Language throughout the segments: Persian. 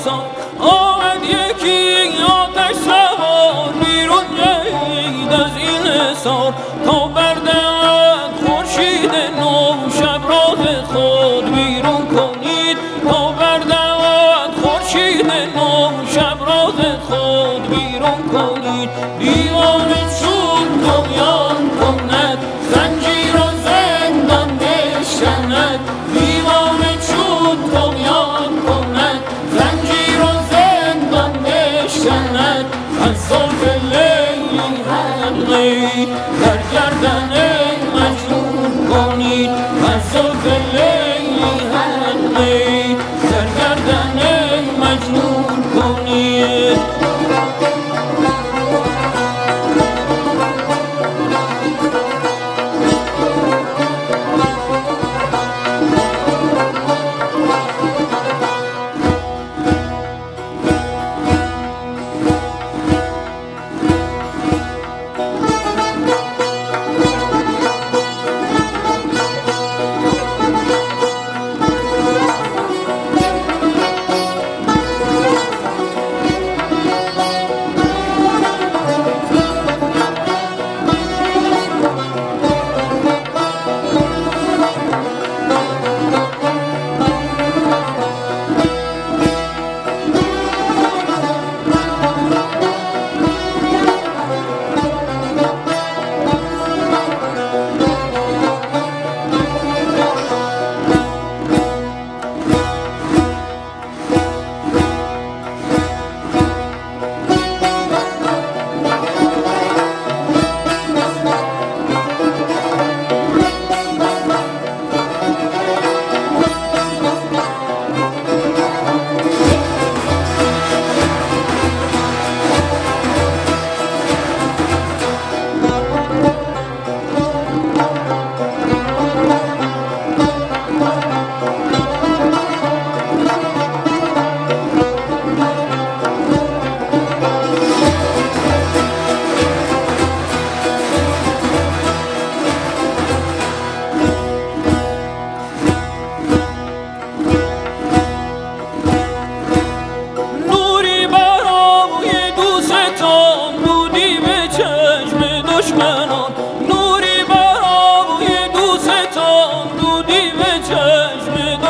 فرسان آمد یکی آتش سوار بیرون جهید از این حصار. تا بردهد خورشید نو شب راه خود بیرون کنید. تا بردهد خورشید نو شب راه خود بیرون کنید. دیوان Amen.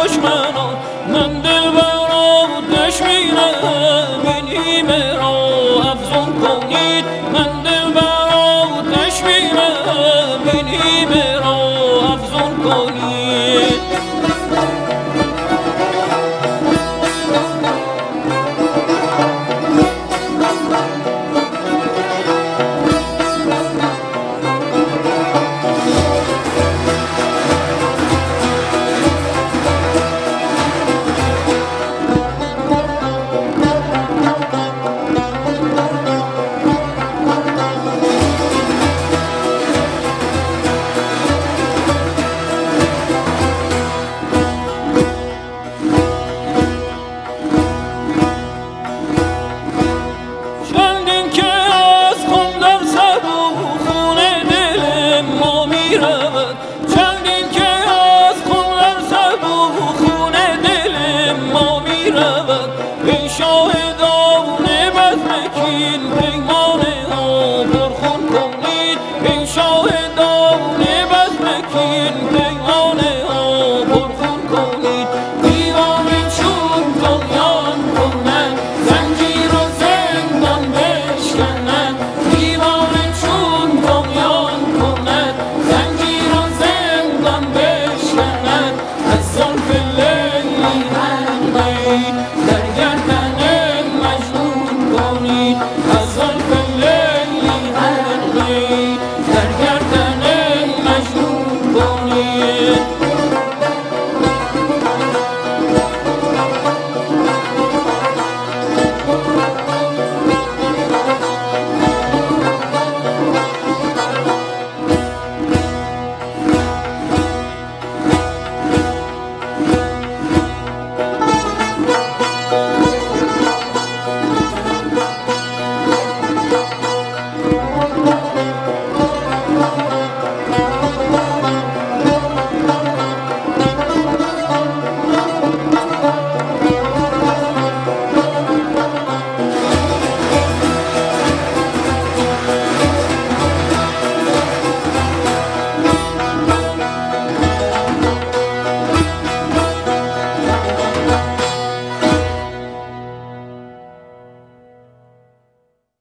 دشمنان من دل برا تشمیره بینی مرا افزون کنید. من دل برا تشمیره بینی مرا افزون کنید. inshallah